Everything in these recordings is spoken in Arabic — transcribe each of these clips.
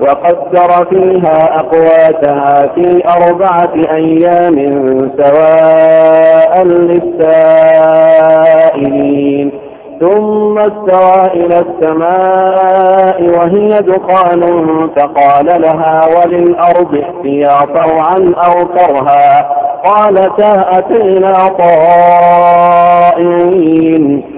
وقدر فيها أقواتها في أربعة أيام سواء للسائلين. ثم استوى إلى السماء وهي دخان فقال لها وللأرض ائتيا طوعا أو كرها. قالتا أتينا طائعين.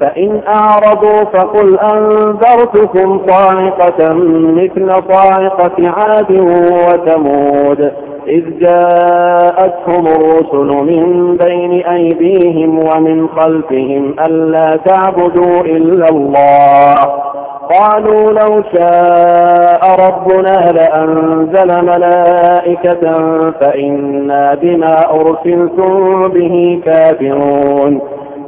فإن أعرضوا فقل أنذرتكم صاعقة مثل صاعقة عاد وثمود إذ جاءتهم الرسل من بين أيديهم ومن خلفهم ألا تعبدوا إلا الله. قالوا لو شاء ربنا لأنزل ملائكة فإنا بما أرسلتم به كافرون.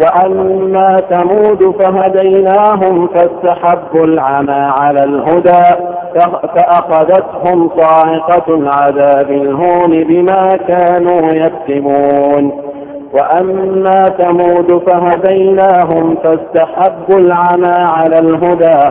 وأما ثمود فهديناهم فاستحبوا العمى على الهدى فأخذتهم صاعقة العذاب الهون بما كانوا يكسبون. وأما ثمود فهديناهم فاستحبوا العمى على الهدى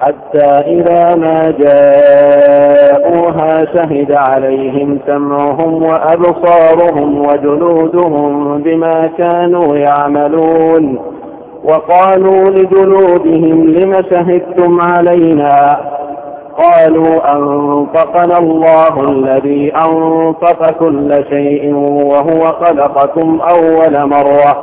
حتى إذا ما جاءوها شهد عليهم سمعهم وأبصارهم وجلودهم بما كانوا يعملون وقالوا لجلودهم لم شهدتم علينا قالوا أنطقنا الله الذي أنطق كل شيء وهو خلقكم أول مرة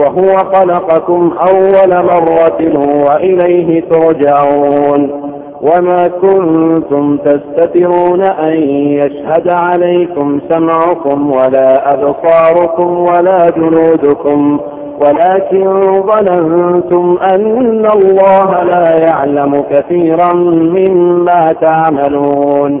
وهو خلقكم أول مرة وإليه ترجعون. وما كنتم تستترون أن يشهد عليكم سمعكم ولا أبصاركم ولا جلودكم ولكن ظننتم أن الله لا يعلم كثيرا مما تعملون.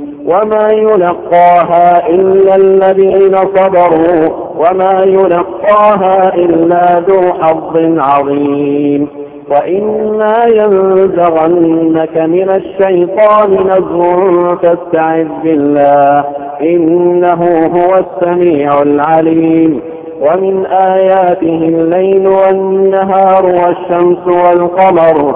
وما يلقاها إلا الذين صبروا وما يلقاها إلا ذو حظ عظيم وإما ينزغنك من الشيطان نزغ فاستعذ بالله إنه هو السميع العليم ومن آياته الليل والنهار والشمس والقمر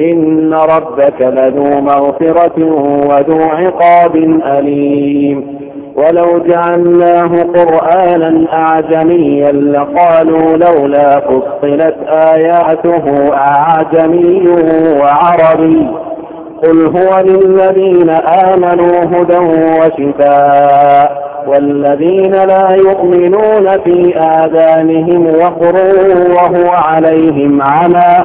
إن ربك لذو مغفرة وذو عقاب أليم ولو جعلناه قرآنا أعجميا لقالوا لولا فصلت آياته أعجمي وعربي قل هو للذين آمنوا هدى وشفاء والذين لا يؤمنون في آذانهم وقر وهو عليهم عمى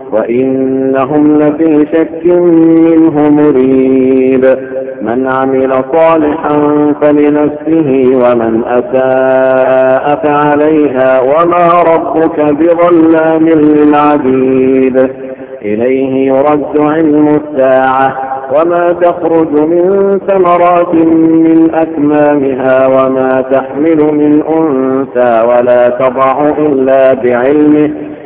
وإنهم لفي شك منه مريب من عمل صالحا فلنفسه ومن أساء فعليها وما ربك بظلام للعبيد إليه يرد علم الساعة وما تخرج من ثمرات من أكمامها وما تحمل من أنثى ولا تضع إلا بعلمه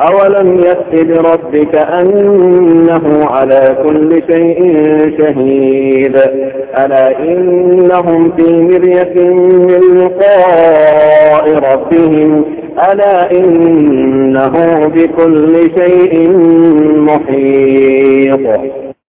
أولم يأت بربك أنه على كل شيء شهيد. ألا إنهم في مرية من لقاء ربهم. ألا إنه بكل شيء محيط.